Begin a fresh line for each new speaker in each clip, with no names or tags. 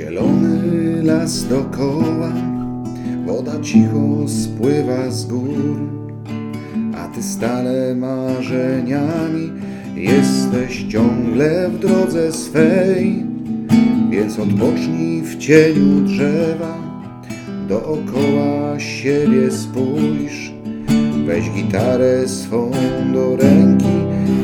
Zielony las dokoła, woda cicho spływa z gór, a ty stale marzeniami jesteś ciągle w drodze swej, więc odpocznij w cieniu drzewa, dookoła siebie spójrz, weź gitarę swą do ręki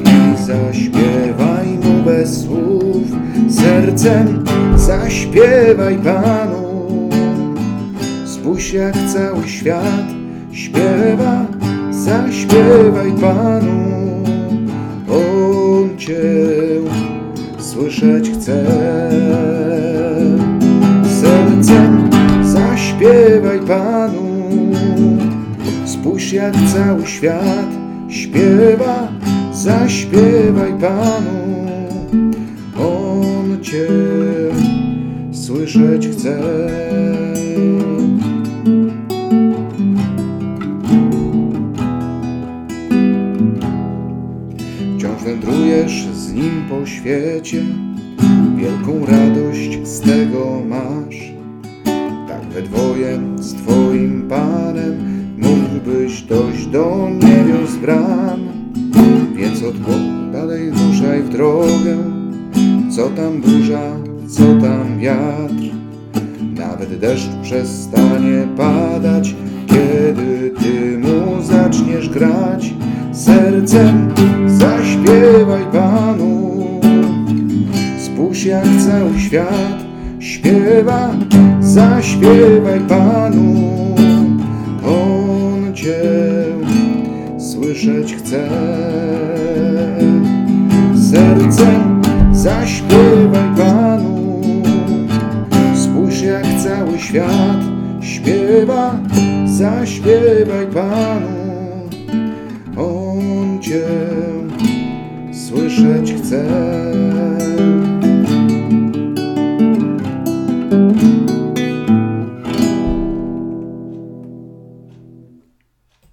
i zaśpiewaj mu bez słów, sercem zaśpiewaj Panu. Spójrz jak cały świat śpiewa, zaśpiewaj Panu. On Cię słyszeć chce. Sercem zaśpiewaj Panu. Spójrz jak cały świat śpiewa, zaśpiewaj Panu. On Cię słyszeć chce. Wciąż wędrujesz z Nim po świecie, wielką radość z tego masz. Tak we dwoje z Twoim Panem mógłbyś dojść do niebios bram. Więc od dalej ruszaj w drogę, co tam burza, co tam wiatr. Nawet deszcz przestanie padać, kiedy Ty mu zaczniesz grać. Sercem zaśpiewaj Panu. Spójrz jak cały świat śpiewa, zaśpiewaj Panu. On Cię słyszeć chce. Sercem zaśpiewaj śpiewa, zaśpiewaj Panu. On Cię słyszeć chce.